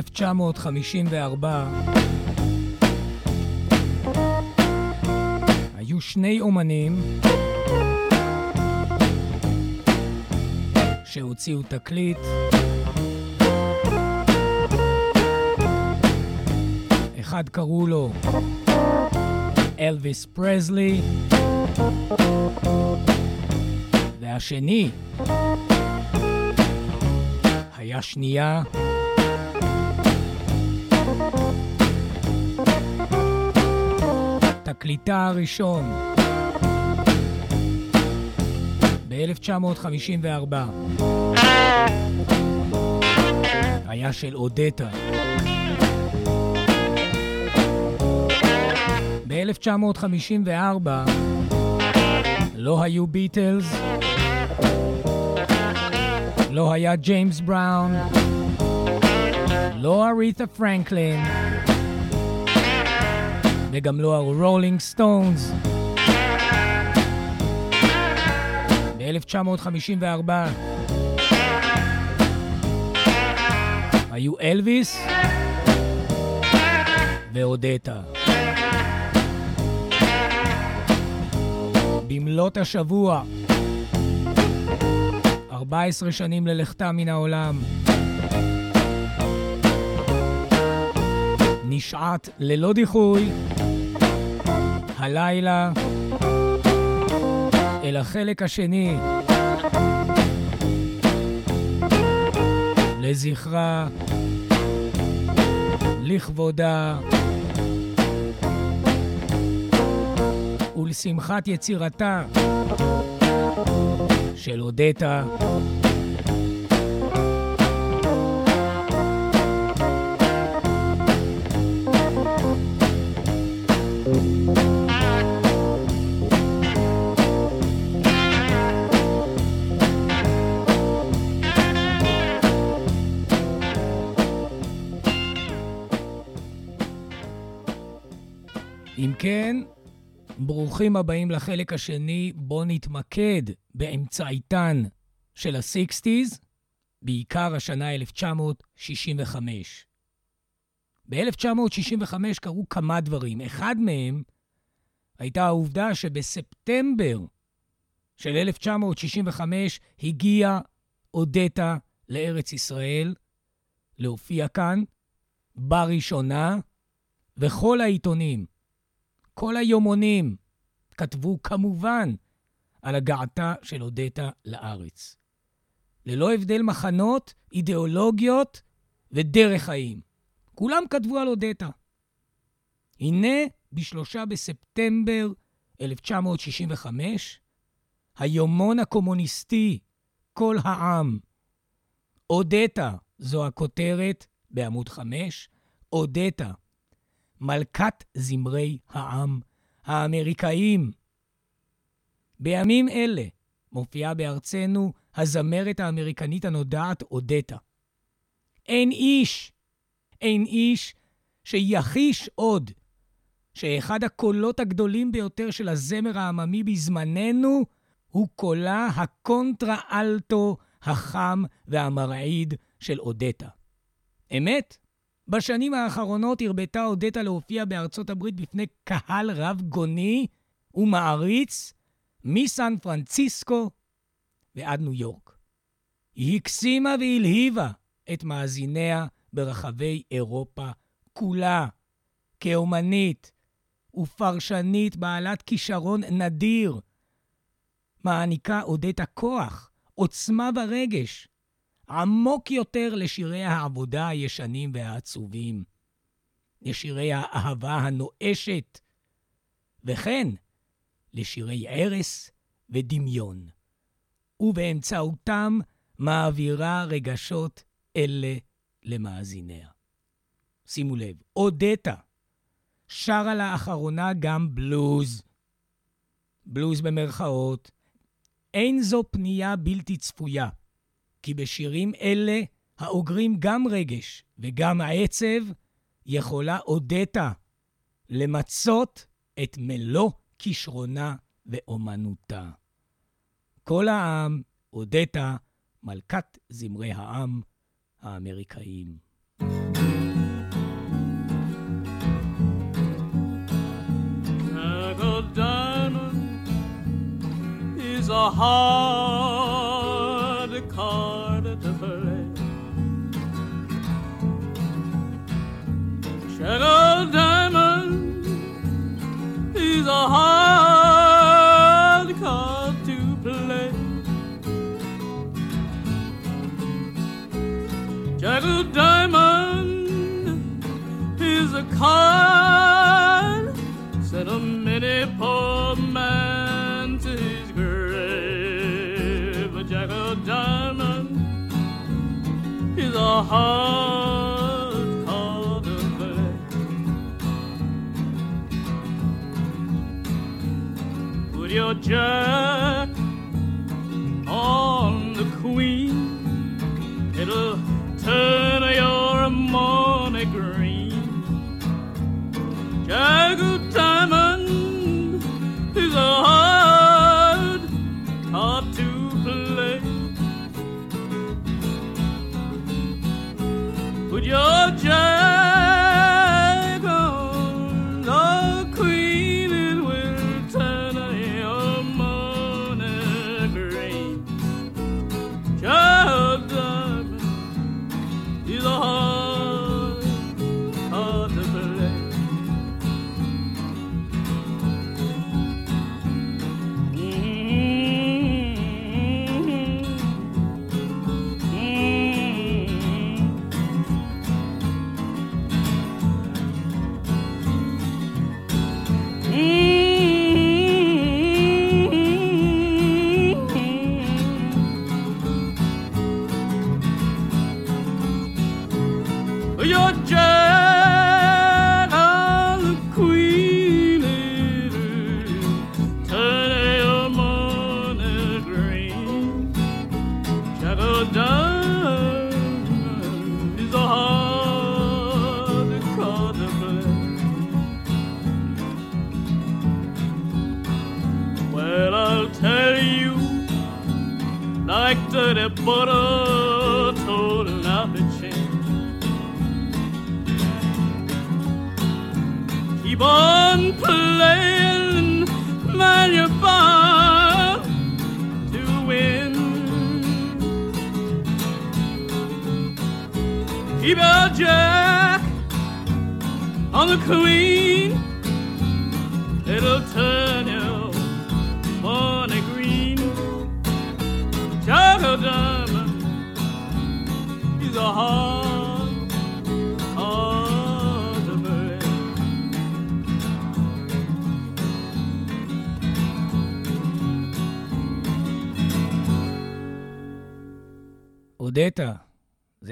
ב-1954. היו שני אומנים שהוציאו תקליט. אחד קראו לו אלוויס פרזלי והשני היה שנייה תקליטה הראשון. ב-1954. היה של אודטה. ב-1954 לא היו ביטלס, לא היה ג'יימס בראון, לא אריתה פרנקלין, וגם לא הרולינג סטונס. ב-1954 היו אלוויס ואודטה. במלאת השבוע, 14 שנים ללכתה מן העולם, נשעט ללא דיחוי הלילה אל החלק השני לזכרה, לכבודה ולשמחת יצירתה של אודטה. ברוכים הבאים לחלק השני, בו נתמקד באמצעיתן של ה-60's, בעיקר השנה 1965. ב-1965 קרו כמה דברים. אחד מהם הייתה העובדה שבספטמבר של 1965 הגיעה אודטה לארץ ישראל להופיע כאן, בראשונה, וכל העיתונים, כל היומונים, כתבו כמובן על הגעתה של אודטה לארץ. ללא הבדל מחנות, אידיאולוגיות ודרך חיים. כולם כתבו על אודטה. הנה, בשלושה בספטמבר 1965, היומון הקומוניסטי, כל העם. אודטה, זו הכותרת בעמוד 5, אודטה, מלכת זמרי העם האמריקאים. בימים אלה מופיעה בארצנו הזמרת האמריקנית הנודעת אודטה. אין איש, אין איש שיכחיש עוד שאחד הקולות הגדולים ביותר של הזמר העממי בזמננו הוא קולה הקונטרה-אלטו החם והמרעיד של אודטה. אמת? בשנים האחרונות הרבתה אודטה להופיע בארצות הברית בפני קהל רב גוני ומעריץ מסן פרנציסקו ועד ניו יורק. היא הקסימה והלהיבה את מאזיניה ברחבי אירופה כולה, כאומנית ופרשנית בעלת כישרון נדיר. מעניקה אודטה כוח, עוצמה ורגש, עמוק יותר לשירי העבודה הישנים והעצובים, לשירי האהבה הנואשת, וכן לשירי ערש ודמיון, ובאמצעותם מעבירה רגשות אלה למאזיניה. שימו לב, אודטה שרה לאחרונה גם בלוז. בלוז במרכאות. אין זו פנייה בלתי צפויה, כי בשירים אלה, האוגרים גם רגש וגם העצב, יכולה אודטה למצות את מלוא כישרונה ואומנותה. כל העם, אודטה, מלכת זמרי העם האמריקאים. a hard Oh.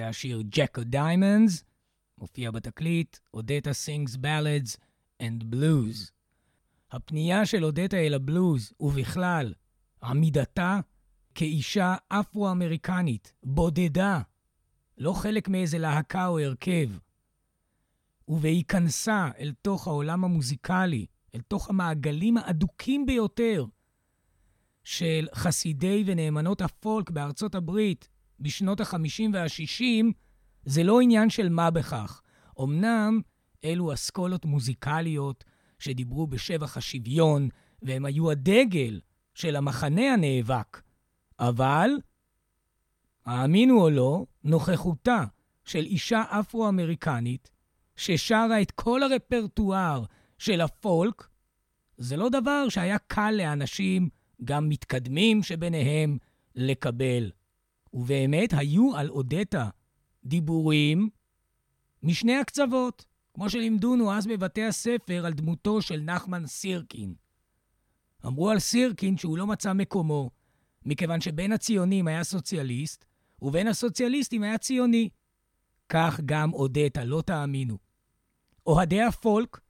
זה השיר Jack of Diamonds, מופיע בתקליט, אודטה sings ballads and blues. הפנייה של אודטה אל הבלוז, ובכלל, עמידתה כאישה אפרו-אמריקנית, בודדה, לא חלק מאיזה להקה או הרכב, ובהיכנסה אל תוך העולם המוזיקלי, אל תוך המעגלים האדוקים ביותר של חסידי ונאמנות הפולק בארצות הברית בשנות ה-50 וה-60, זה לא עניין של מה בכך. אמנם אלו אסכולות מוזיקליות שדיברו בשבח השוויון, והם היו הדגל של המחנה הנאבק. אבל, האמינו או לא, נוכחותה של אישה אפרו-אמריקנית ששרה את כל הרפרטואר של הפולק, זה לא דבר שהיה קל לאנשים, גם מתקדמים שביניהם, לקבל. ובאמת היו על אודטה דיבורים משני הקצוות, כמו שלימדונו אז בבתי הספר על דמותו של נחמן סירקין. אמרו על סירקין שהוא לא מצא מקומו, מכיוון שבין הציונים היה סוציאליסט, ובין הסוציאליסטים היה ציוני. כך גם אודטה, לא תאמינו. אוהדי הפולק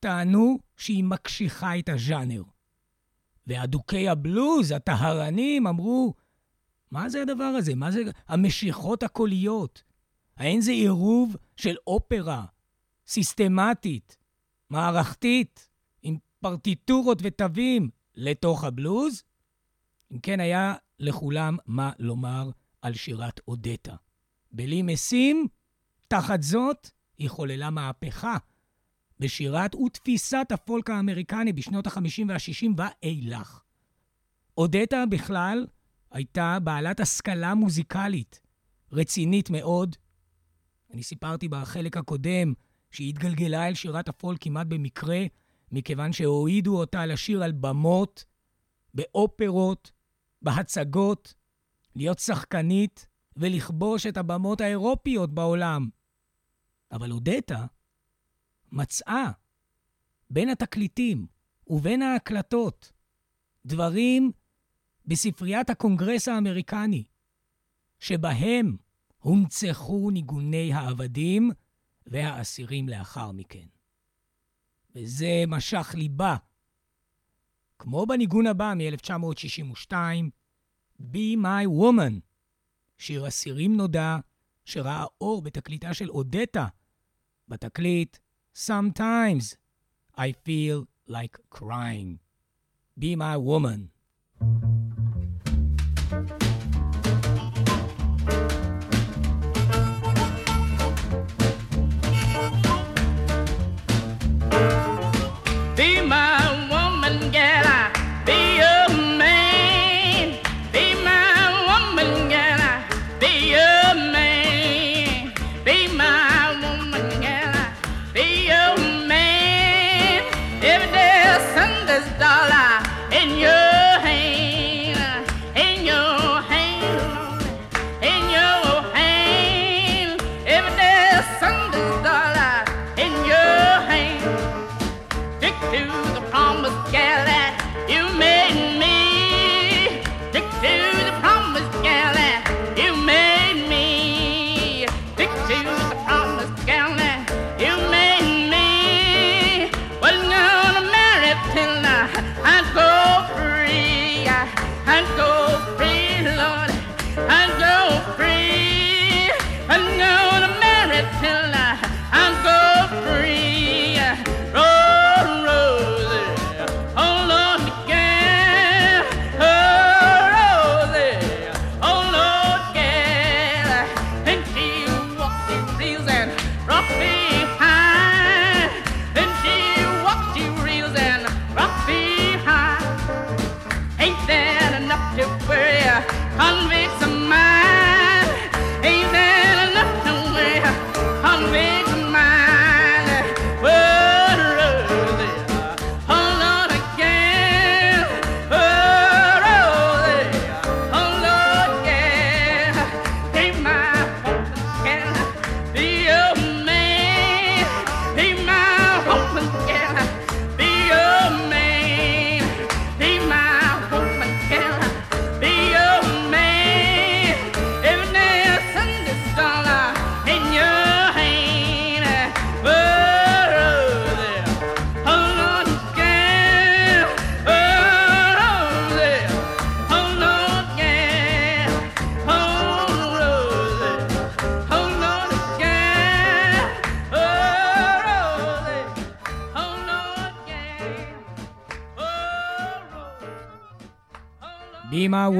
טענו שהיא מקשיחה את הז'אנר. ואדוקי הבלוז, הטהרנים, אמרו, מה זה הדבר הזה? מה זה המשיכות הקוליות? האין זה עירוב של אופרה סיסטמטית, מערכתית, עם פרטיטורות ותווים לתוך הבלוז? אם כן, היה לכולם מה לומר על שירת אודטה. בלי משים, תחת זאת, היא חוללה מהפכה בשירת ותפיסת הפולק האמריקני בשנות ה-50 וה-60 ואילך. אודטה בכלל הייתה בעלת השכלה מוזיקלית רצינית מאוד. אני סיפרתי בחלק הקודם שהיא התגלגלה אל שירת הפולק כמעט במקרה, מכיוון שהועידו אותה לשיר על במות, באופרות, בהצגות, להיות שחקנית ולכבוש את הבמות האירופיות בעולם. אבל אודטה מצאה בין התקליטים ובין ההקלטות דברים בספריית הקונגרס האמריקני, שבהם הונצחו ניגוני העבדים והאסירים לאחר מכן. וזה משך ליבה. כמו בניגון הבא מ-1962, Be My Woman, שיר אסירים נודע, שראה אור בתקליטה של אודטה. בתקליט Sometimes I feel like crying. Be my woman. Be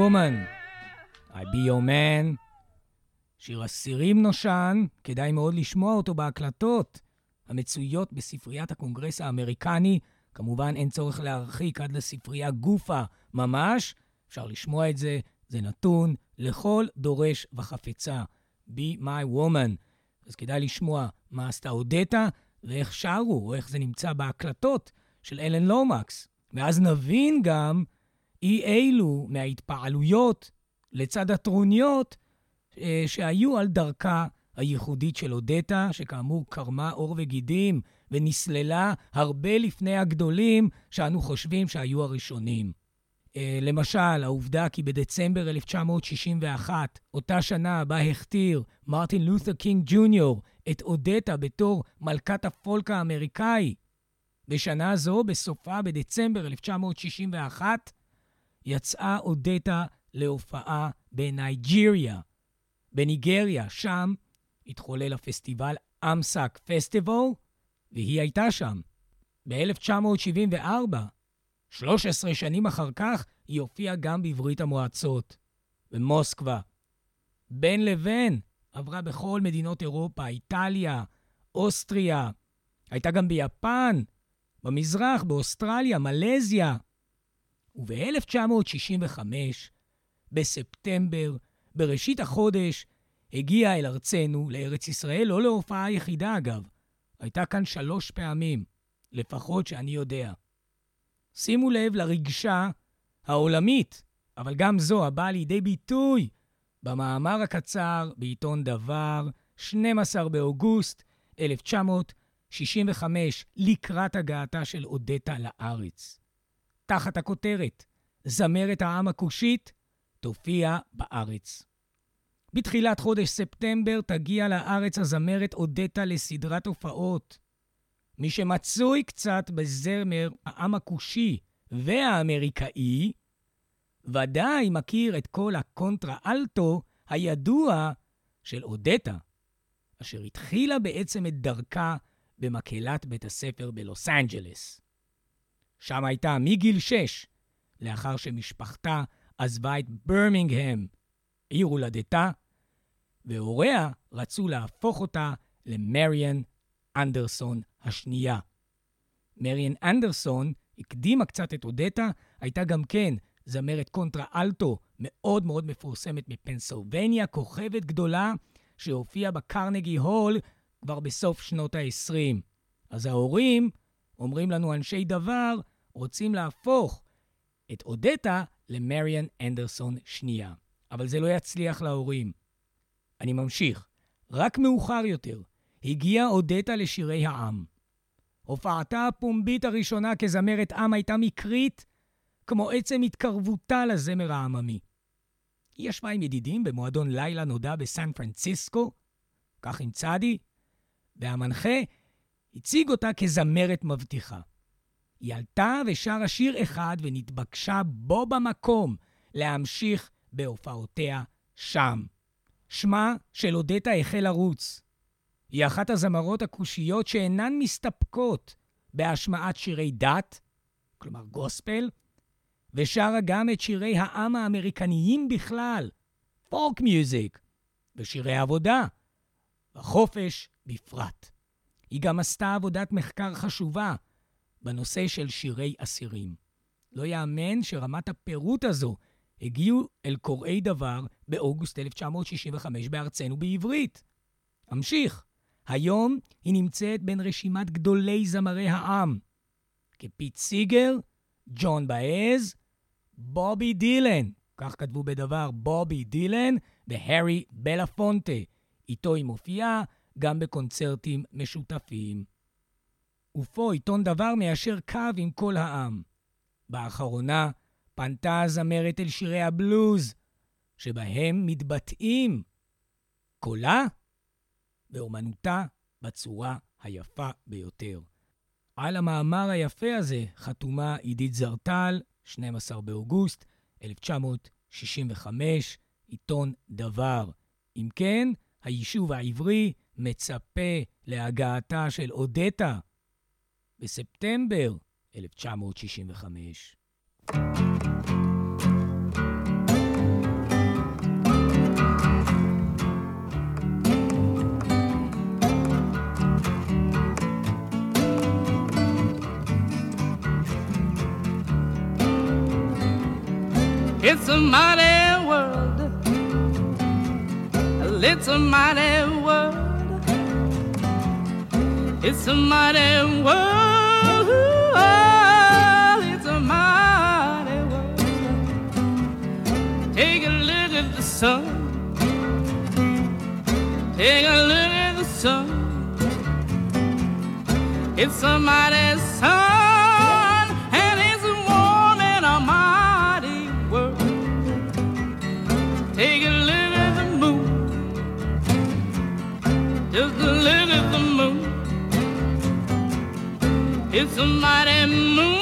woman, I be your man. שיר אסירים נושן, כדאי מאוד לשמוע אותו בהקלטות המצויות בספריית הקונגרס האמריקני. כמובן, אין צורך להרחיק עד לספרייה גופה ממש, אפשר לשמוע את זה, זה נתון לכל דורש וחפצה. Be my woman. אז כדאי לשמוע מה עשתה אודטה ואיך שרו, או איך זה נמצא בהקלטות של אלן לומקס. ואז נבין גם אי אילו מההתפעלויות לצד הטרוניות אה, שהיו על דרכה הייחודית של אודטה, שכאמור קרמה עור וגידים ונסללה הרבה לפני הגדולים שאנו חושבים שהיו הראשונים. אה, למשל, העובדה כי בדצמבר 1961, אותה שנה בה הכתיר מרטין לותר קינג ג'וניור את אודטה בתור מלכת הפולק האמריקאי, בשנה זו, בסופה, בדצמבר 1961, יצאה אודטה להופעה בנייג'יריה, בניגריה. שם התחולל הפסטיבל אמסק פסטיבל, והיא הייתה שם. ב-1974, 13 שנים אחר כך, היא הופיעה גם בברית המועצות, במוסקבה. בין לבין עברה בכל מדינות אירופה, איטליה, אוסטריה, הייתה גם ביפן, במזרח, באוסטרליה, מלזיה. וב-1965, בספטמבר, בראשית החודש, הגיעה אל ארצנו, לארץ ישראל, לא להופעה יחידה אגב. הייתה כאן שלוש פעמים, לפחות שאני יודע. שימו לב לרגשה העולמית, אבל גם זו הבאה לידי ביטוי במאמר הקצר בעיתון דבר, 12 באוגוסט 1965, לקראת הגעתה של אודטה לארץ. תחת הכותרת זמרת העם הכושית תופיע בארץ. בתחילת חודש ספטמבר תגיע לארץ הזמרת אודטה לסדרת הופעות. מי שמצוי קצת בזמר העם הכושי והאמריקאי, ודאי מכיר את קול הקונטרה אלטו הידוע של אודטה, אשר התחילה בעצם את דרכה במקהלת בית הספר בלוס אנג'לס. שם הייתה מגיל שש, לאחר שמשפחתה עזבה את ברמינגהם, עיר הולדתה, והוריה רצו להפוך אותה למריאן אנדרסון השנייה. מריאן אנדרסון הקדימה קצת את אודטה, הייתה גם כן זמרת קונטרה אלטו מאוד מאוד מפורסמת מפנסילבניה, כוכבת גדולה שהופיעה בקרנגי הול כבר בסוף שנות ה-20. אז ההורים, אומרים לנו אנשי דבר, רוצים להפוך את אודטה למריאן אנדרסון שנייה. אבל זה לא יצליח להורים. אני ממשיך. רק מאוחר יותר הגיעה אודטה לשירי העם. הופעתה הפומבית הראשונה כזמרת עם הייתה מקרית, כמו עצם התקרבותה לזמר העממי. היא ישבה עם ידידים במועדון לילה נודע בסן פרנסיסקו, כך עם צדי, והמנחה הציג אותה כזמרת מבטיחה. היא עלתה ושרה שיר אחד ונתבקשה בו במקום להמשיך בהופעותיה שם. שמה של אודטה החל לרוץ. היא אחת הזמרות הכושיות שאינן מסתפקות בהשמעת שירי דת, כלומר גוספל, ושרה גם את שירי העם האמריקניים בכלל, פורק מיוזיק, ושירי עבודה, החופש בפרט. היא גם עשתה עבודת מחקר חשובה בנושא של שירי אסירים. לא יאמן שרמת הפירוט הזו הגיעו אל קוראי דבר באוגוסט 1965 בארצנו בעברית. אמשיך. היום היא נמצאת בין רשימת גדולי זמרי העם, כפיט סיגר, ג'ון באז, בובי דילן, כך כתבו בדבר בובי דילן, והארי בלפונטה. איתו היא מופיעה גם בקונצרטים משותפים. ופה עיתון דבר מיישר קו עם כל העם. באחרונה פנתה הזמרת אל שירי הבלוז, שבהם מתבטאים קולה ואומנותה בצורה היפה ביותר. על המאמר היפה הזה חתומה עידית זרטל, 12 באוגוסט 1965, עיתון דבר. אם כן, היישוב העברי מצפה להגעתה של אודטה בספטמבר 1965. It's a mighty world. It's a mighty world. It's a mighty world. sun. Take a look at the sun. It's somebody's sun, and it's warm in a mighty world. Take a look at the moon, just a look at the moon. It's a mighty moon.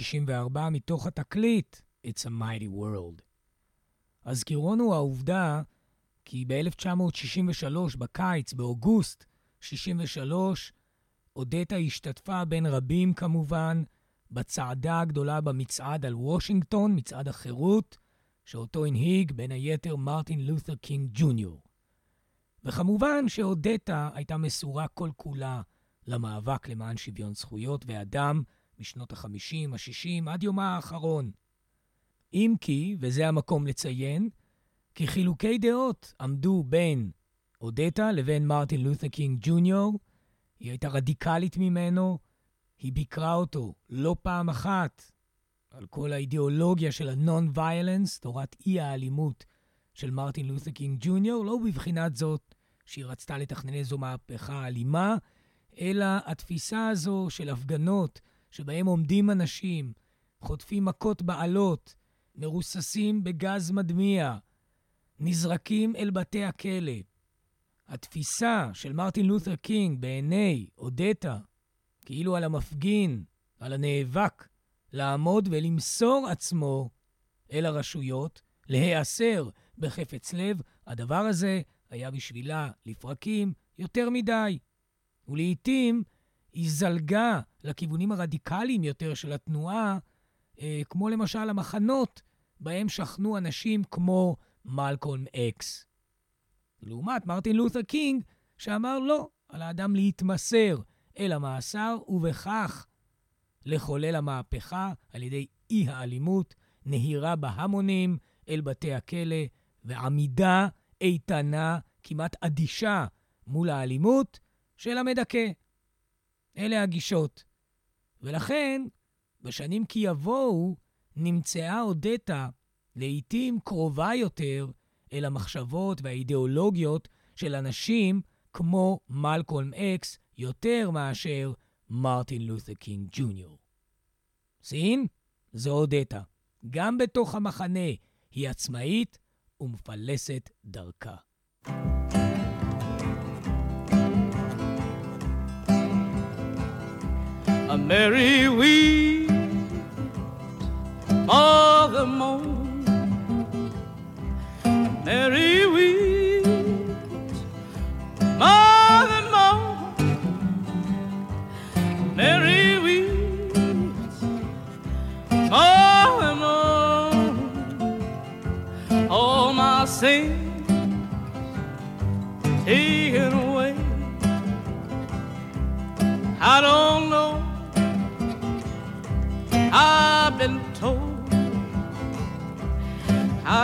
1964, מתוך התקליט It's a Mighty World. הזכירון הוא העובדה כי ב-1963, בקיץ, באוגוסט 63, אודטה השתתפה בין רבים כמובן בצעדה הגדולה במצעד על וושינגטון, מצעד החירות, שאותו הנהיג בין היתר מרטין לותר קינג ג'וניור. וכמובן שאודטה הייתה מסורה כל כולה למאבק למען שוויון זכויות ואדם בשנות ה-50, ה-60, עד יומה האחרון. אם כי, וזה המקום לציין, כי חילוקי דעות עמדו בין אודטה לבין מרטין לותר קינג ג'וניור. היא הייתה רדיקלית ממנו, היא ביקרה אותו לא פעם אחת על כל האידיאולוגיה של ה-non-violence, תורת אי-האלימות של מרטין לותר קינג ג'וניור, לא בבחינת זאת שהיא רצתה לתכנן איזו מהפכה אלימה, אלא התפיסה הזו של הפגנות שבהם עומדים אנשים, חוטפים מכות בעלות, מרוססים בגז מדמיע, נזרקים אל בתי הכלא. התפיסה של מרטין לותר קינג בעיני אודטה, כאילו על המפגין, על הנאבק, לעמוד ולמסור עצמו אל הרשויות, להיאסר בחפץ לב, הדבר הזה היה בשבילה לפרקים יותר מדי. ולעיתים היא זלגה לכיוונים הרדיקליים יותר של התנועה, אה, כמו למשל המחנות בהם שכנו אנשים כמו מלקולם אקס. לעומת מרטין לותר קינג, שאמר לא, על האדם להתמסר אל המאסר, ובכך לחולל המהפכה על ידי אי-האלימות, נהירה בהמונים אל בתי הכלא, ועמידה איתנה, כמעט אדישה, מול האלימות של המדכא. אלה הגישות. ולכן, בשנים כי יבואו, נמצאה אודטה לעתים קרובה יותר אל המחשבות והאידיאולוגיות של אנשים כמו מלקולם אקס, יותר מאשר מרטין לותר קינג ג'וניור. סין? זו אודטה. גם בתוך המחנה היא עצמאית ומפלסת דרכה. a merry wee of the morn. Merry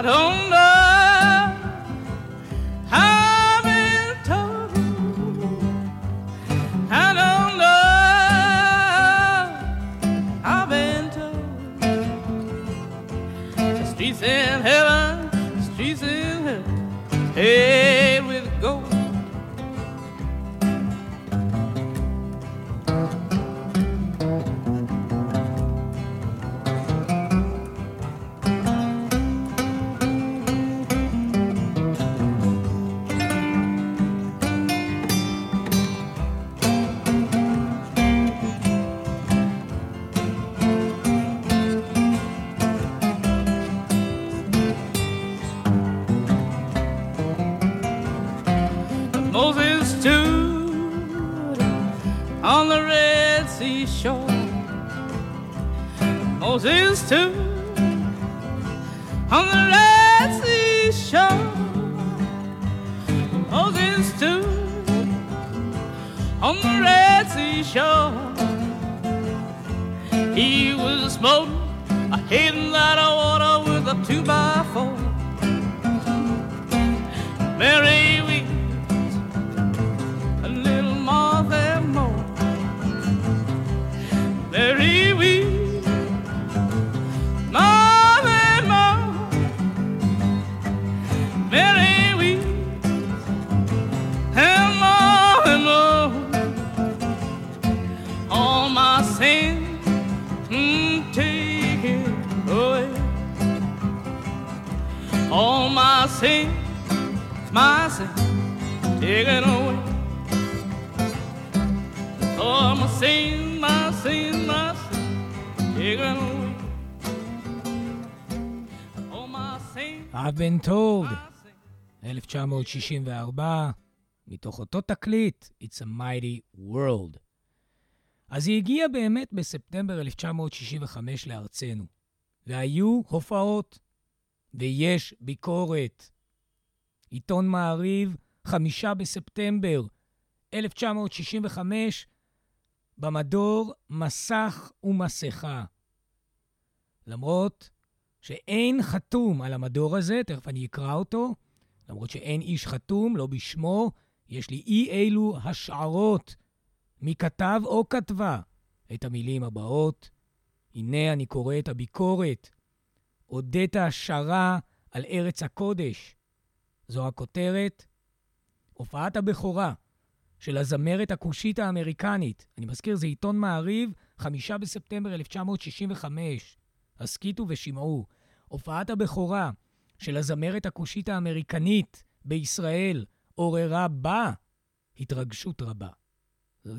I don't know. I've been told. I don't know. I've been told. The streets in heaven, the streets in heaven, paved Moses stood on the Red Sea shore. Moses stood on the Red Sea shore. He was smoking a light of water with a two by four. My sins my sin taken away. Oh, my sin, my sin, my sin away. Oh, my sin, I've been told, my sin. 1964, מתוך אותו תקליט, It's a Mighty World. אז היא הגיעה באמת בספטמבר 1965 לארצנו, והיו הופעות, ויש ביקורת. עיתון מעריב, חמישה בספטמבר 1965, במדור מסך ומסכה. למרות שאין חתום על המדור הזה, תכף אני אקרא אותו, למרות שאין איש חתום, לא בשמו, יש לי אי אילו השערות מי כתב או כתבה את המילים הבאות. הנה אני קורא את הביקורת. הודית שרה על ארץ הקודש. זו הכותרת. הופעת הבכורה של הזמרת הכושית האמריקנית, אני מזכיר, זה עיתון מעריב, חמישה בספטמבר 1965. הסכיתו ושמעו. הופעת הבכורה של הזמרת הכושית האמריקנית בישראל עוררה בה התרגשות רבה.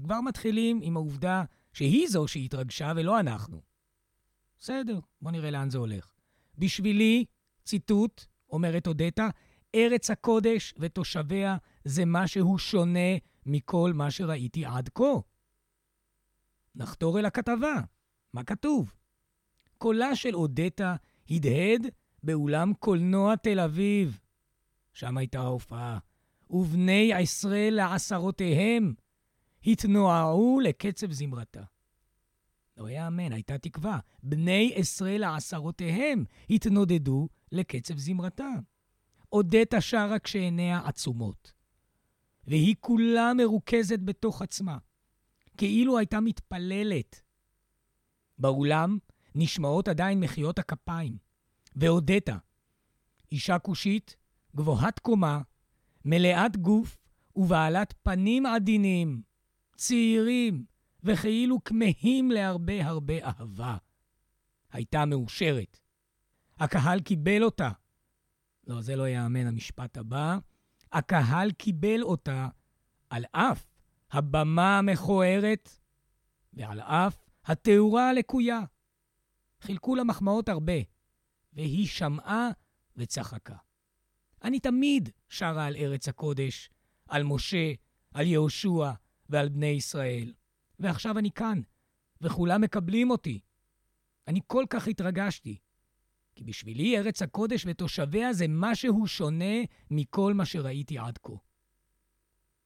כבר מתחילים עם העובדה שהיא זו שהתרגשה ולא אנחנו. בסדר, בוא נראה לאן זה הולך. בשבילי, ציטוט, אומרת אודטה, ארץ הקודש ותושביה זה משהו שונה מכל מה שראיתי עד כה. נחתור אל הכתבה. מה כתוב? קולה של אודטה הדהד באולם קולנוע תל אביב. שם הייתה ההופעה. ובני עשרה לעשרותיהם התנועעו לקצב זמרתה. לא יאמן, הייתה תקווה. בני עשרה לעשרותיהם התנודדו לקצב זמרתה. אודטה שרה כשעיניה עצומות, והיא כולה מרוכזת בתוך עצמה, כאילו הייתה מתפללת. באולם נשמעות עדיין מחיאות הכפיים, ואודטה, אישה כושית, גבוהת קומה, מלאת גוף ובעלת פנים עדינים, צעירים וכאילו כמהים להרבה הרבה אהבה. הייתה מאושרת. הקהל קיבל אותה. לא, זה לא ייאמן המשפט הבא. הקהל קיבל אותה על אף הבמה המכוערת ועל אף התאורה הלקויה. חילקו לה מחמאות הרבה, והיא שמעה וצחקה. אני תמיד שרה על ארץ הקודש, על משה, על יהושע ועל בני ישראל. ועכשיו אני כאן, וכולם מקבלים אותי. אני כל כך התרגשתי, כי בשבילי ארץ הקודש ותושביה זה משהו שונה מכל מה שראיתי עד כה.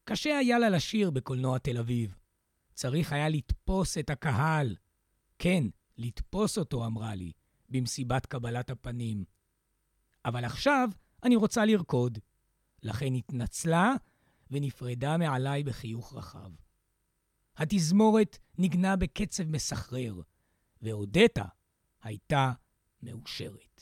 קשה היה לה לשיר בקולנוע תל אביב. צריך היה לתפוס את הקהל. כן, לתפוס אותו, אמרה לי, במסיבת קבלת הפנים. אבל עכשיו אני רוצה לרקוד. לכן התנצלה ונפרדה מעליי בחיוך רחב. התזמורת ניגנה בקצב מסחרר, ואודטה הייתה מאושרת.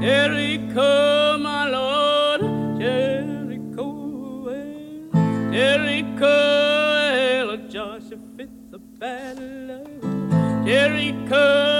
Jericho, my Lord, Jericho, Jericho, of battle, Jericho,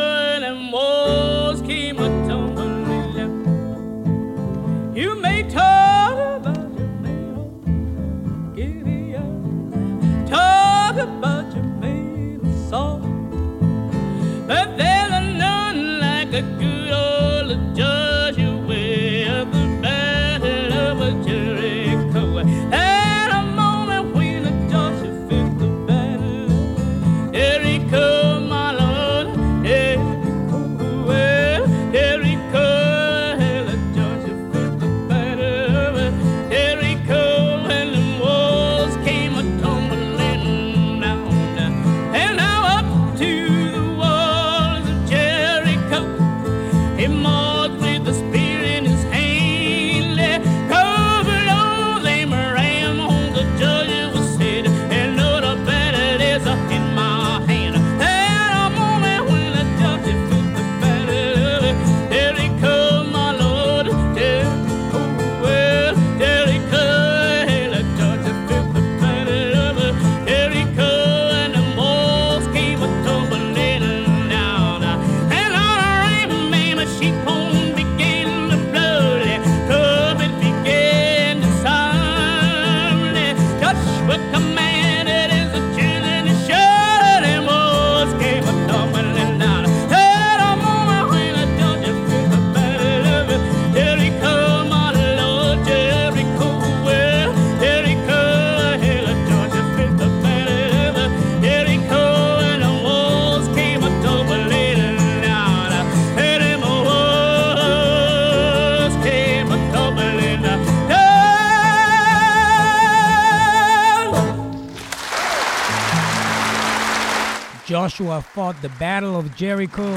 Joshua fought the Battle of Jericho.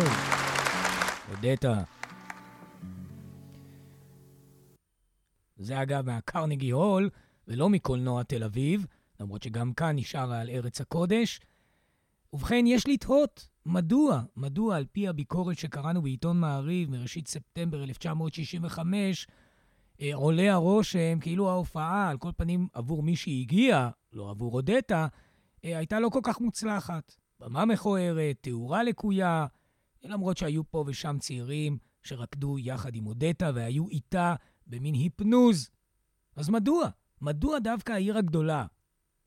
הודית. זה אגב מהקרנגי הול, ולא מקולנוע תל אביב, למרות שגם כאן נשאר על ארץ הקודש. ובכן, יש לתהות, מדוע? מדוע על פי הביקורת שקראנו בעיתון מעריב מראשית ספטמבר 1965, אה, עולה הרושם כאילו ההופעה, על כל פנים עבור מי שהגיע, לא עבור אודטה, אה, הייתה לא כל כך מוצלחת. במה מכוערת, תאורה לקויה, למרות שהיו פה ושם צעירים שרקדו יחד עם אודטה והיו איתה במין היפנוז. אז מדוע? מדוע דווקא העיר הגדולה,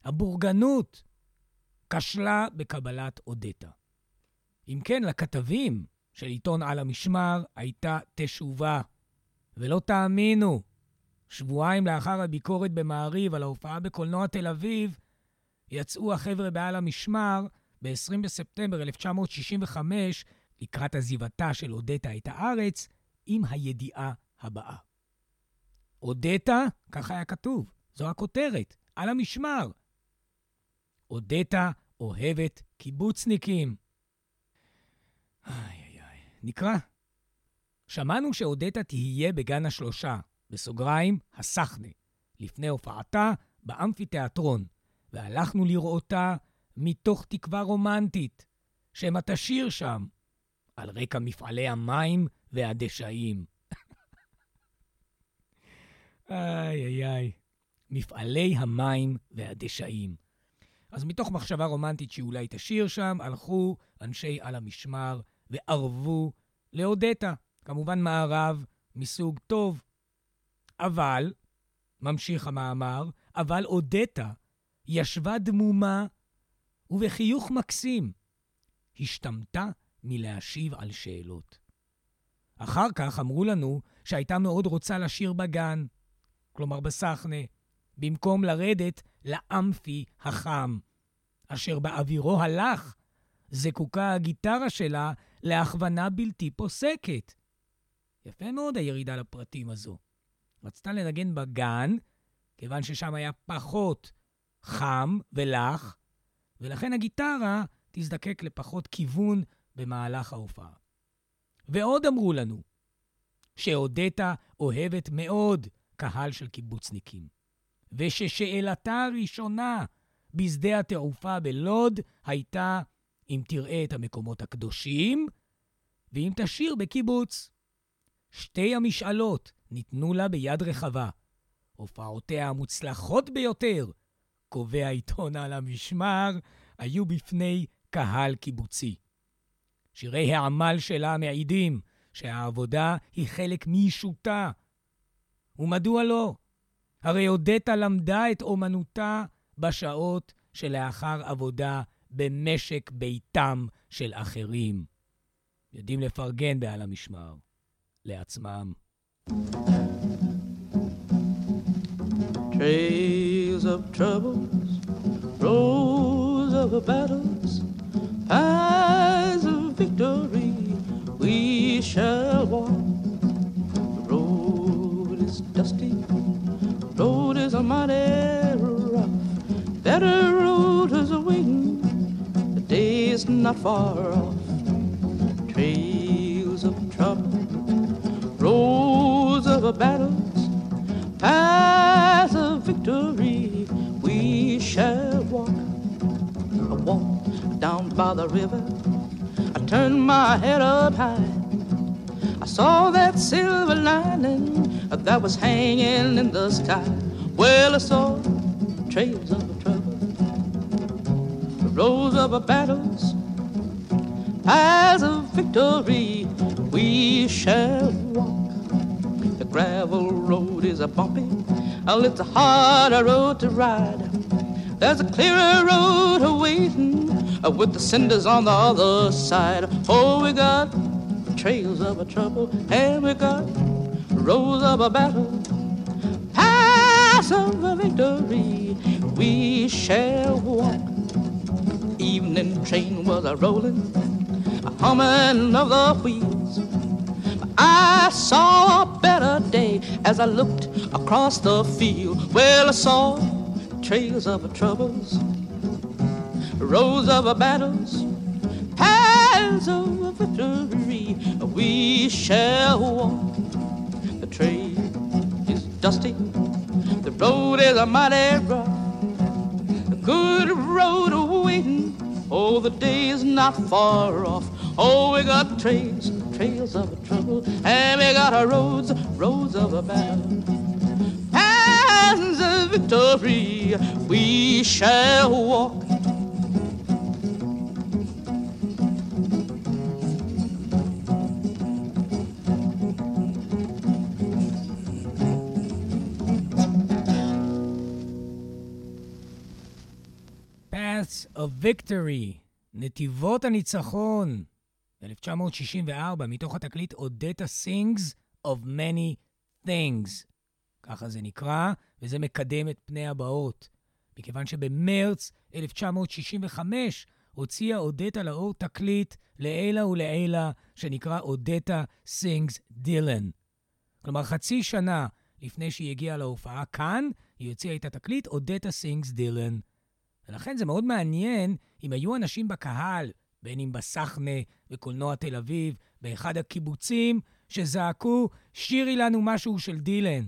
הבורגנות, כשלה בקבלת אודטה? אם כן, לכתבים של עיתון על המשמר הייתה תשובה. ולא תאמינו, שבועיים לאחר הביקורת במעריב על ההופעה בקולנוע תל אביב, יצאו החבר'ה בעל המשמר ב-20 בספטמבר 1965, לקראת עזיבתה של אודטה את הארץ, עם הידיעה הבאה. אודטה, ככה היה כתוב, זו הכותרת, על המשמר. אודטה אוהבת קיבוצניקים. איי איי איי, נקרא. שמענו שאודטה תהיה בגן השלושה, בסוגריים, הסחנה, לפני הופעתה באמפיתיאטרון, והלכנו לראותה מתוך תקווה רומנטית, שמא תשיר שם, על רקע מפעלי המים והדשאים. איי איי איי, מפעלי המים והדשאים. אז מתוך מחשבה רומנטית שאולי תשיר שם, הלכו אנשי על המשמר וערבו לאודטה. כמובן מערב מסוג טוב. אבל, ממשיך המאמר, אבל אודטה ישבה דמומה ובחיוך מקסים השתמטה מלהשיב על שאלות. אחר כך אמרו לנו שהייתה מאוד רוצה לשיר בגן, כלומר בסחנה, במקום לרדת לאמפי החם, אשר באווירו הלך, זקוקה הגיטרה שלה להכוונה בלתי פוסקת. יפה מאוד הירידה לפרטים הזו. רצתה לנגן בגן, כיוון ששם היה פחות חם ולח, ולכן הגיטרה תזדקק לפחות כיוון במהלך ההופעה. ועוד אמרו לנו שאודטה אוהבת מאוד קהל של קיבוצניקים, וששאלתה הראשונה בשדה התעופה בלוד הייתה אם תראה את המקומות הקדושים, ואם תשיר בקיבוץ. שתי המשאלות ניתנו לה ביד רחבה. הופעותיה המוצלחות ביותר, קובע עיתון על המשמר, היו בפני קהל קיבוצי. שירי העמל שלה מעידים שהעבודה היא חלק מישותה. ומדוע לא? הרי הודתה למדה את אומנותה בשעות שלאחר עבודה במשק ביתם של אחרים. יודעים לפרגן בעל המשמר. לעצמם. Trails of troubles, rows of battles, paths of victory we shall walk. The road is dusty, the road is a mighty rough. Better road is waiting, the day is not far off. Trails of trouble roads of battles, paths of victory, we shall walk. I walked down by the river, I turned my head up high. I saw that silver lining that was hanging in the sky. Well, I saw trails of trouble, the roads of battles, paths of victory, we shall walk. The gravel road is a bumpy, Oh, it's a harder road to ride. There's a clearer road awaiting uh, with the cinders on the other side. Oh, we got trails of a trouble, and we got roads of a battle. Paths of a victory, we shall walk. Evening train was a rolling a humming of the wheels. I saw a better day as I looked across the field. Well, I saw trails of our troubles, rows of our battles, paths of victory. We shall walk. The trail is dusty, the road is a mighty rough. A good road waiting. Oh, the day is not far off. Oh, we got trails, trails of trouble, and we got our roads, roads of battle. Hands of victory, we shall walk. Paths of Victory, נתיבות הניצחון, 1964, מתוך התקליט אודטה Sings of Many Things. ככה זה נקרא, וזה מקדם את פני הבאות. מכיוון שבמרץ 1965 הוציאה אודטה לאור תקליט לעילא ולעילא, שנקרא אודטה Sings דילן. כלומר, חצי שנה לפני שהיא הגיעה להופעה כאן, היא הוציאה את התקליט אודטה Sings דילן. ולכן זה מאוד מעניין אם היו אנשים בקהל, בין אם בסחנה, בקולנוע תל אביב, באחד הקיבוצים, שזעקו, שירי לנו משהו של דילן.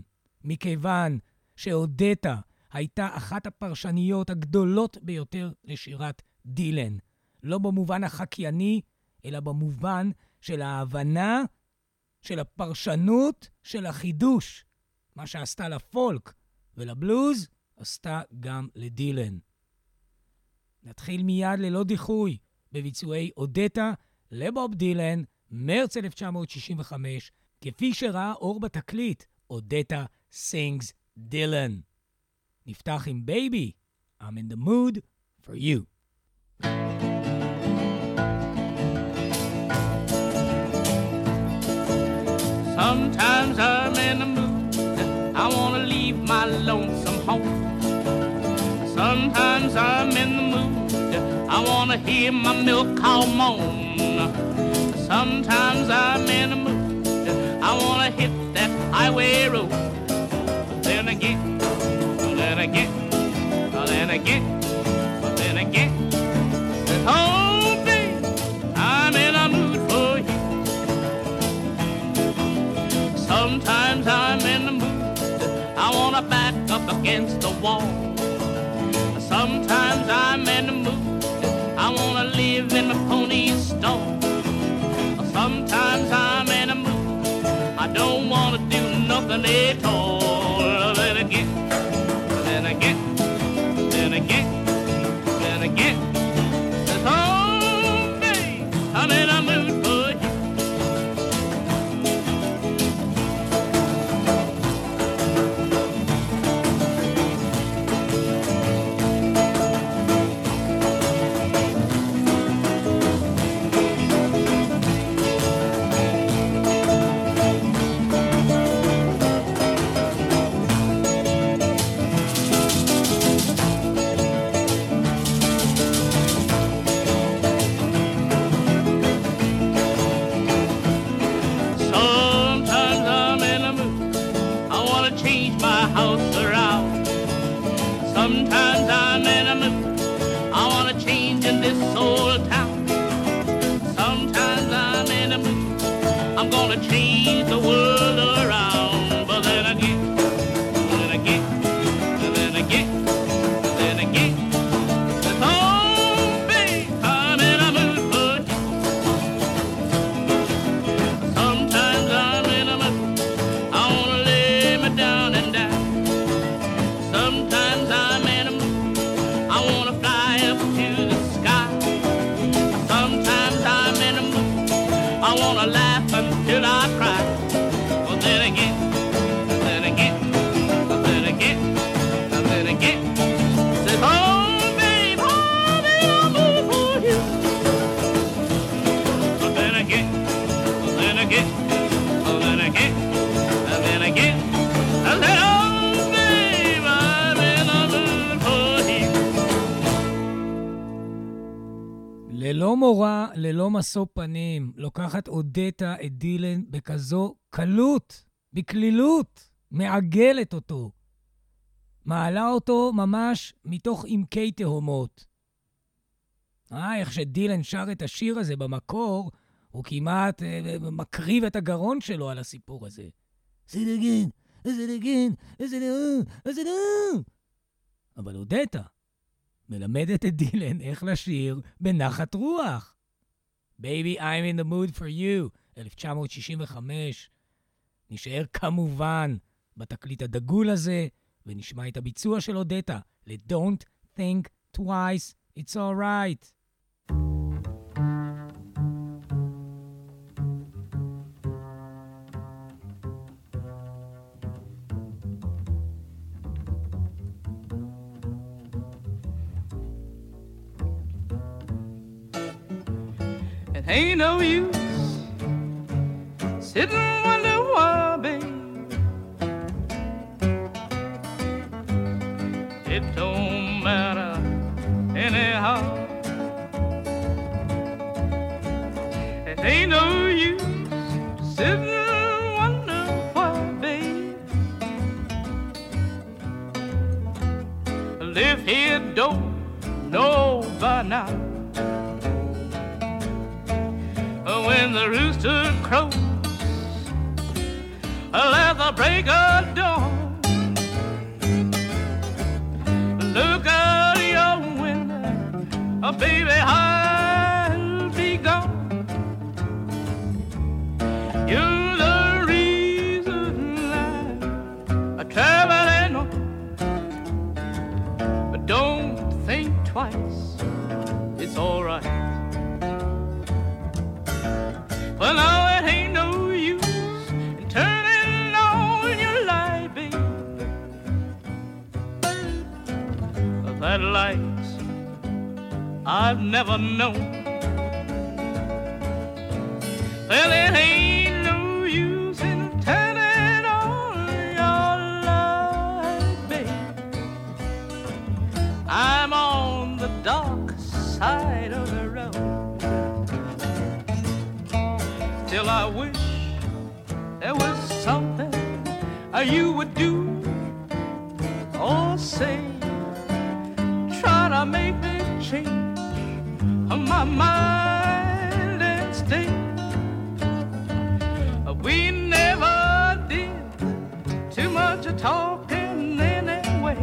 מכיוון שאודטה הייתה אחת הפרשניות הגדולות ביותר לשירת דילן. לא במובן החקייני, אלא במובן של ההבנה, של הפרשנות, של החידוש. מה שעשתה לפולק ולבלוז, עשתה גם לדילן. נתחיל מיד ללא דיחוי בביצועי אודטה לבוב דילן, מרץ 1965, כפי שראה אור בתקליט, אודטה sings דילן. נפתח עם בייבי, I'm in the mood for you. Sometimes I'm in the mood, I wanna leave my lonesome home. Sometimes I'm in the mood, I wanna hear my milk cow moan. Sometimes I'm in the mood, I wanna hit that highway road. But then again, then again, then again, then again, oh babe, I'm in a mood for you. Sometimes I'm in the mood, I wanna back up against the wall. Sometimes I'm in the mood, I wanna live in a pony stall. Sometimes The little. מורא, ללא משוא פנים, לוקחת אודטה את דילן בכזו קלות, בקלילות, מעגלת אותו. מעלה אותו ממש מתוך עמקי תהומות. אה, איך שדילן שר את השיר הזה במקור, הוא כמעט uh, מקריב את הגרון שלו על הסיפור הזה. זה דגן, זה דגן, זה דגן, זה דגן. אבל אודטה מלמדת את דילן איך לשיר בנחת רוח. Baby, I'm in the mood for you, 1965. נשאר כמובן בתקליט הדגול הזה, ונשמע את הביצוע של אודטה ל-Don't Think Twice, It's Alright. Ain't no use sitting wonder why, babe. It don't matter anyhow. It ain't no use sitting why, babe. Live here don't know by now. The rooster crows. Let the break of dawn. Look out your window, baby, I'll I've never known. Well, it ain't no use in turning on your light, baby. I'm on the dark side of the road. Still, I wish there was something you would do or say. Try to make me change my mind and stay. We never did too much talking anyway.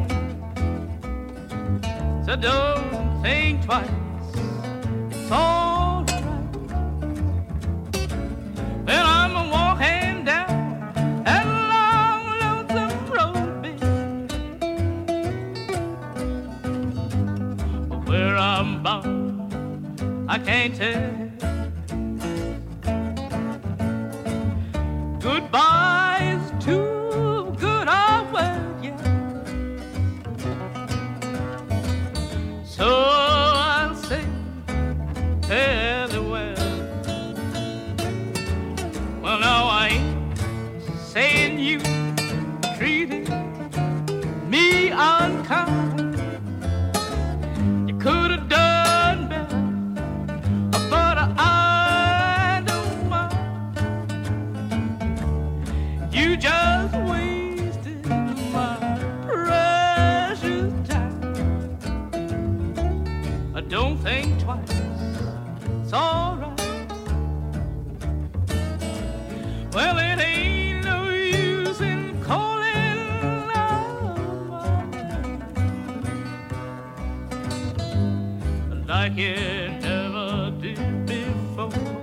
So don't think twice. Yeah. Did before.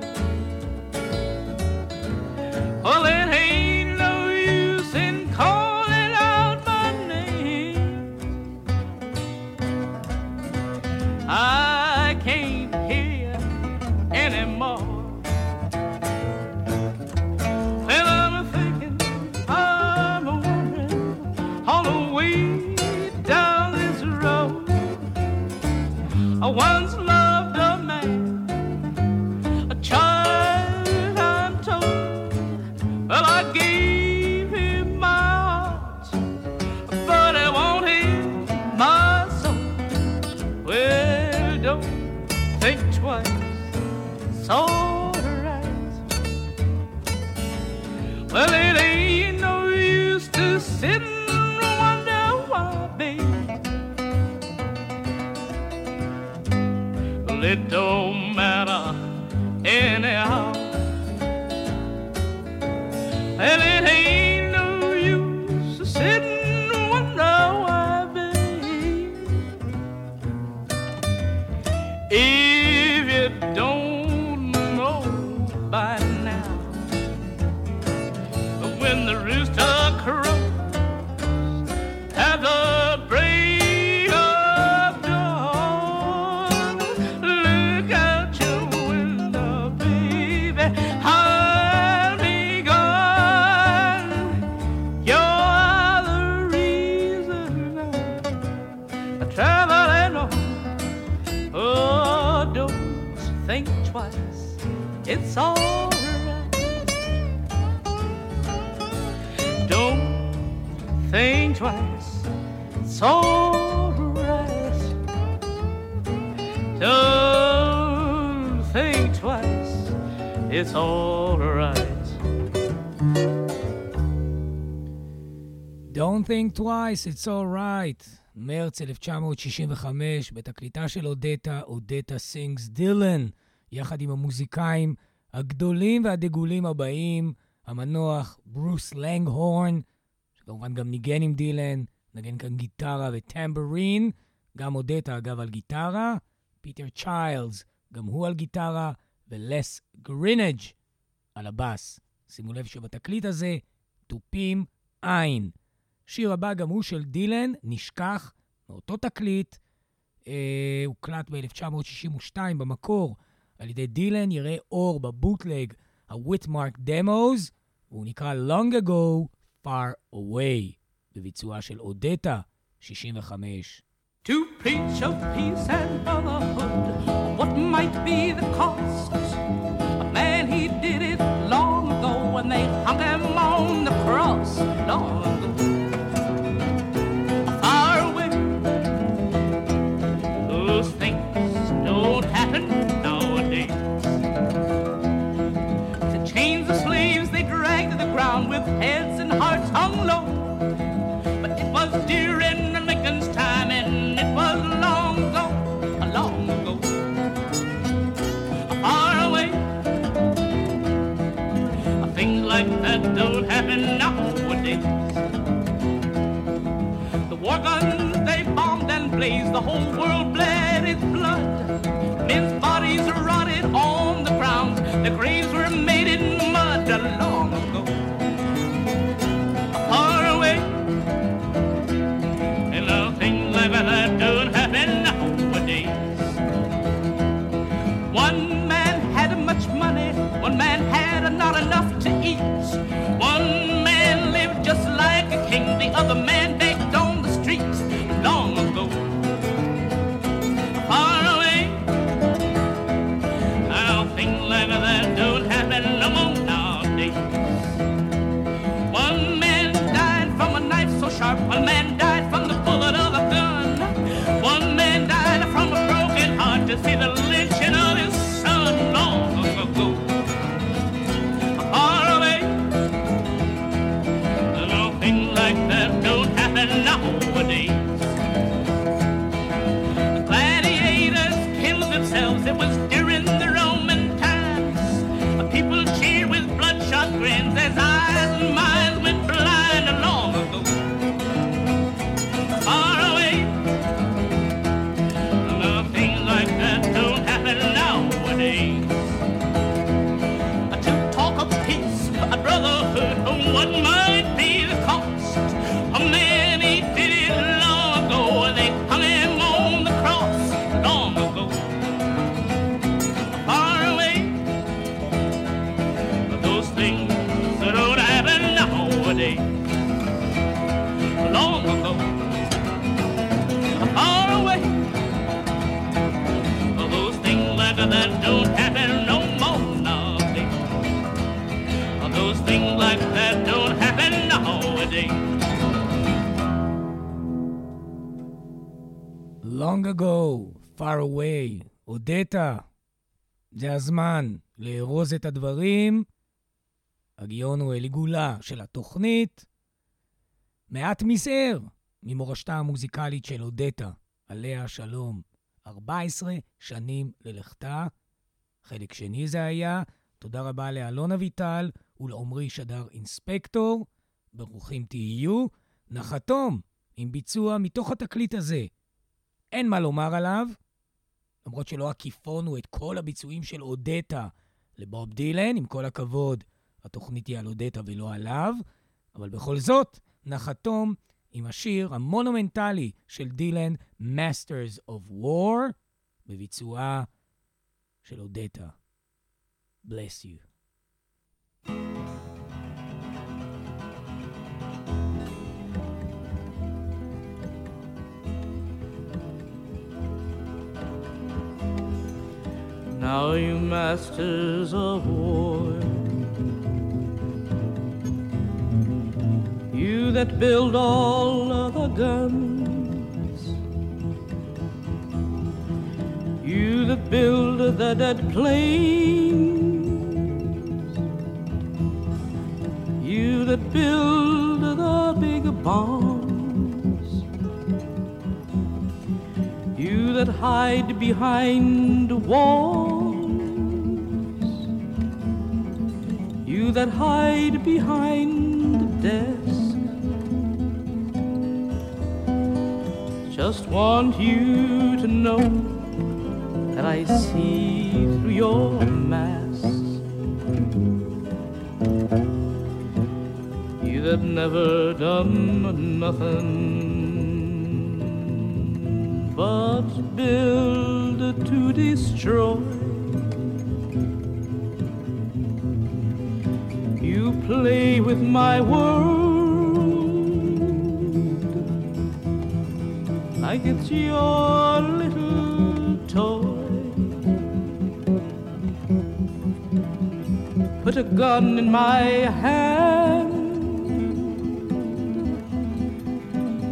Think twice, it's alright. Don't think twice, it's alright. Don't think twice, it's alright. מרץ 1965, בתקליטה של אודטה, אודטה סינגס דילן, יחד עם המוזיקאים הגדולים והדגולים הבאים, המנוח ברוס לנגהורן, שכמובן גם ניגן עם דילן, נגן כאן גיטרה וטמברין, גם אודטה אגב על גיטרה, פיטר צ'יילדס, גם הוא על גיטרה, ולס גרינג' על הבאס. שימו לב שבתקליט הזה תופים אין. שיר הבא גם הוא של דילן, נשכח, מאותו תקליט, אה, הוקלט ב-1962 במקור על ידי דילן, יראה אור בבוטלג ה-Whitmark Demos, והוא נקרא Long Ago, Far Away, בביצועה של אודטה, 65. To preach of peace and brotherhood, what might be the cost? Like that don't happen nowadays. The war guns they bombed and blazed, the whole world bled its blood. Men's bodies rotted on the ground, the graves were happen no more nowadays. Those things like that don't happen nowadays. Long ago, far away, הודית, זה הזמן לארוז את הדברים. הגיון הוא אל עיגולה של התוכנית. מעט מזער ממורשתה המוזיקלית של הודתה, עליה השלום. 14 שנים ללכתה. חלק שני זה היה. תודה רבה לאלון אביטל ולעמרי שדר אינספקטור. ברוכים תהיו. נחתום עם ביצוע מתוך התקליט הזה. אין מה לומר עליו, למרות שלא עקיפונו את כל הביצועים של אודטה לבוב דילן, עם כל הכבוד, התוכנית היא על אודטה ולא עליו, אבל בכל זאת, נחתום עם השיר המונומנטלי של דילן, Masters of War, בביצועה של אודטה. Bless you. Now, you masters of war, you that build all of the guns, you that build the dead planes, you that build the big bombs, you that hide behind walls, you that hide behind desks. Just want you to know. that I see through your mask. You that never done nothing but build to destroy. You play with my world like it's your a gun in my hand.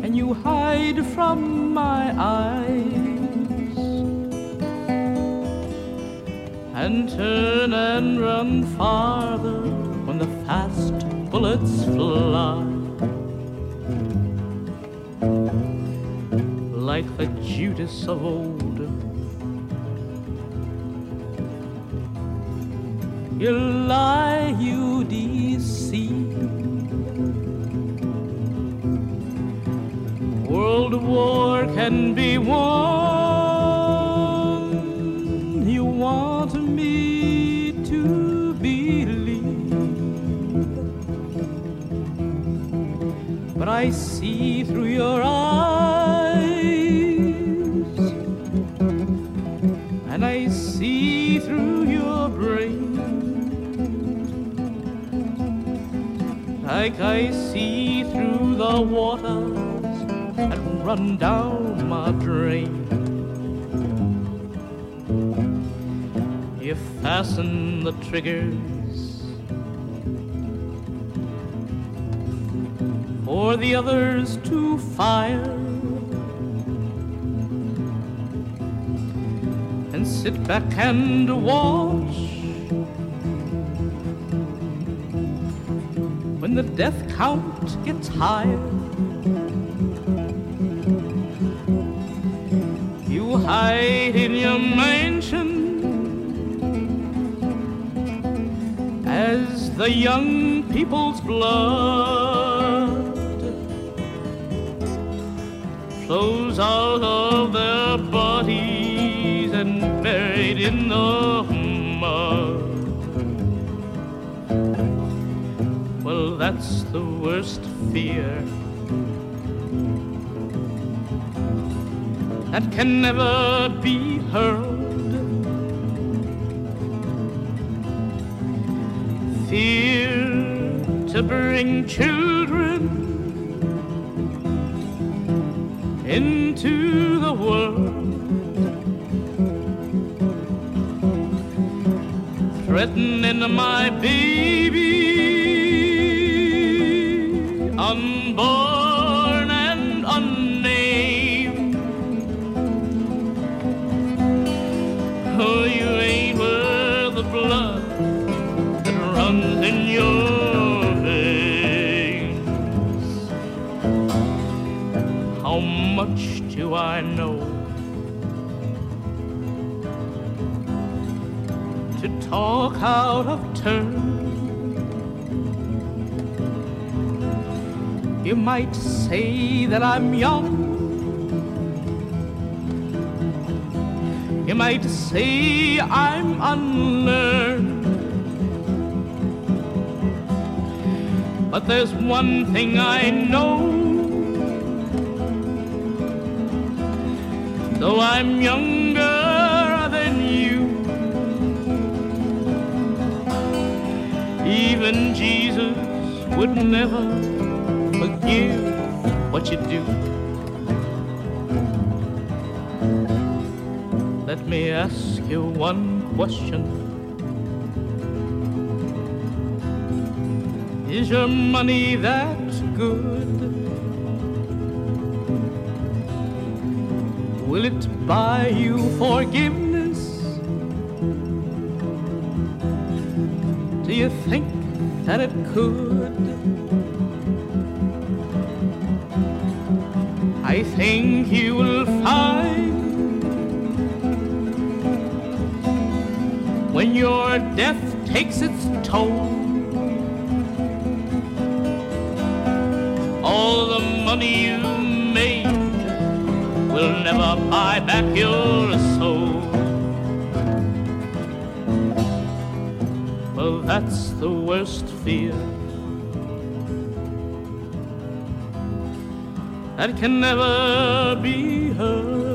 And you hide from my eyes. And turn and run farther when the fast bullets fly. Like the Judas of old, you lie, you deceive. World war can be won. You want me to believe, but I see through your eyes, like I see through the waters and run down my drain. You fasten the triggers for the others to fire. And sit back and watch when the death count gets higher. You hide in your mansion as the young people's blood flows out of their bodies and buried in the that's the worst fear that can never be hurled. Fear to bring children into the world. Threatening my baby, I know? To talk out of turn. You might say that I'm young. You might say I'm unlearned. But there's one thing I know. Though I'm younger than you, even Jesus would never forgive what you do. Let me ask you one question. Is your money that good? Will it buy you forgiveness? Do you think that it could? I think you will find when your death takes its toll. All the money you will never buy back your soul. Well, that's the worst fear. That can never be heard.